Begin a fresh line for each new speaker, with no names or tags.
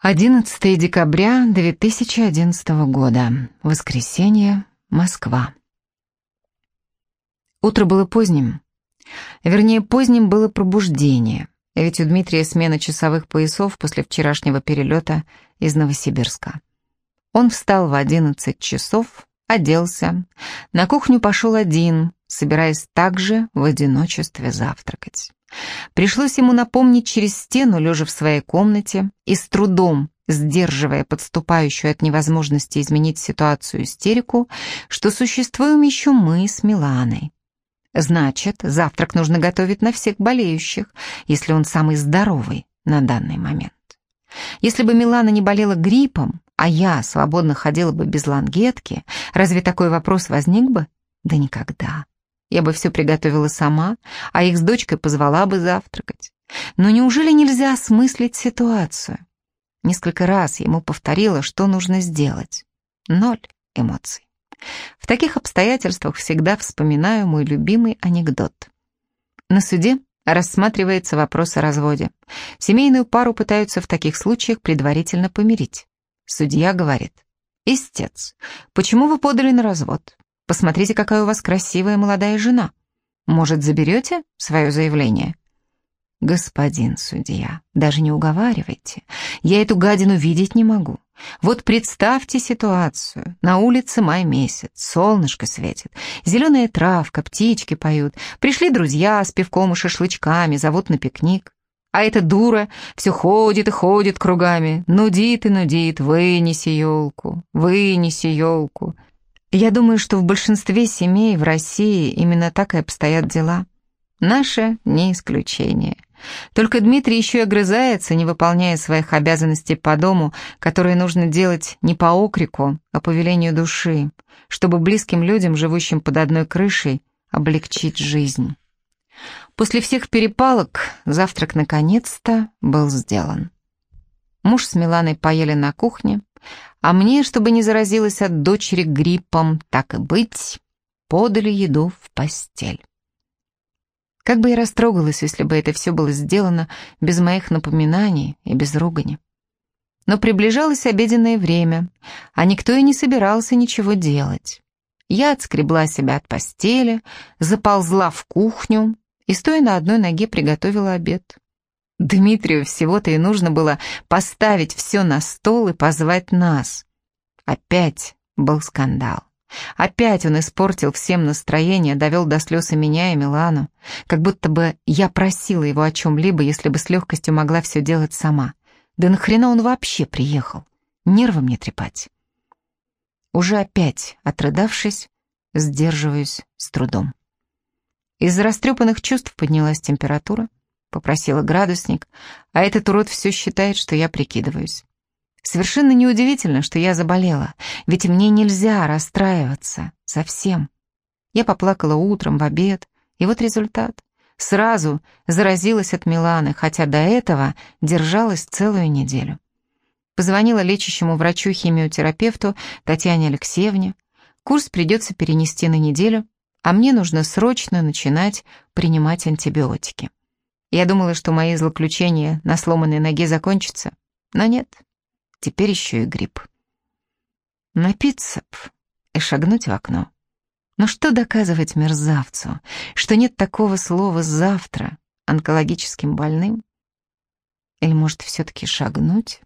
11 декабря 2011 года. Воскресенье. Москва. Утро было поздним. Вернее, поздним было пробуждение, ведь у Дмитрия смена часовых поясов после вчерашнего перелета из Новосибирска. Он встал в 11 часов, оделся, на кухню пошел один, собираясь также в одиночестве завтракать. Пришлось ему напомнить через стену, лежа в своей комнате, и с трудом, сдерживая подступающую от невозможности изменить ситуацию истерику, что существуем еще мы с Миланой. Значит, завтрак нужно готовить на всех болеющих, если он самый здоровый на данный момент. Если бы Милана не болела гриппом, а я свободно ходила бы без лангетки, разве такой вопрос возник бы? Да никогда. Я бы все приготовила сама, а их с дочкой позвала бы завтракать. Но неужели нельзя осмыслить ситуацию? Несколько раз ему повторила, что нужно сделать. Ноль эмоций. В таких обстоятельствах всегда вспоминаю мой любимый анекдот. На суде рассматривается вопрос о разводе. Семейную пару пытаются в таких случаях предварительно помирить. Судья говорит, «Истец, почему вы подали на развод? Посмотрите, какая у вас красивая молодая жена. Может, заберете свое заявление?» «Господин судья, даже не уговаривайте. Я эту гадину видеть не могу. Вот представьте ситуацию. На улице май месяц, солнышко светит, зеленая травка, птички поют. Пришли друзья с пивком и шашлычками, зовут на пикник. А эта дура все ходит и ходит кругами, нудит и нудит, вынеси елку, вынеси елку. Я думаю, что в большинстве семей в России именно так и обстоят дела. Наше не исключение. Только Дмитрий еще и огрызается, не выполняя своих обязанностей по дому, которые нужно делать не по окрику, а по велению души, чтобы близким людям, живущим под одной крышей, облегчить жизнь. После всех перепалок завтрак наконец-то был сделан. Муж с Миланой поели на кухне, а мне, чтобы не заразилась от дочери гриппом, так и быть, подали еду в постель. Как бы я растрогалась, если бы это все было сделано без моих напоминаний и без ругани. Но приближалось обеденное время, а никто и не собирался ничего делать. Я отскребла себя от постели, заползла в кухню и, стоя на одной ноге, приготовила обед. Дмитрию всего-то и нужно было поставить все на стол и позвать нас. Опять был скандал. Опять он испортил всем настроение, довел до слез и меня, и Милану. Как будто бы я просила его о чем-либо, если бы с легкостью могла все делать сама. Да нахрена он вообще приехал? Нервы мне трепать. Уже опять, отрыдавшись, сдерживаюсь с трудом. Из-за растрепанных чувств поднялась температура. Попросила градусник, а этот урод все считает, что я прикидываюсь. Совершенно неудивительно, что я заболела, ведь мне нельзя расстраиваться. Совсем. Я поплакала утром, в обед, и вот результат. Сразу заразилась от Миланы, хотя до этого держалась целую неделю. Позвонила лечащему врачу-химиотерапевту Татьяне Алексеевне. Курс придется перенести на неделю, а мне нужно срочно начинать принимать антибиотики. Я думала, что мои злоключения на сломанной ноге закончатся, но нет, теперь еще и грипп. Напиться б и шагнуть в окно. Но что доказывать мерзавцу, что нет такого слова «завтра» онкологическим больным? Или, может, все-таки шагнуть?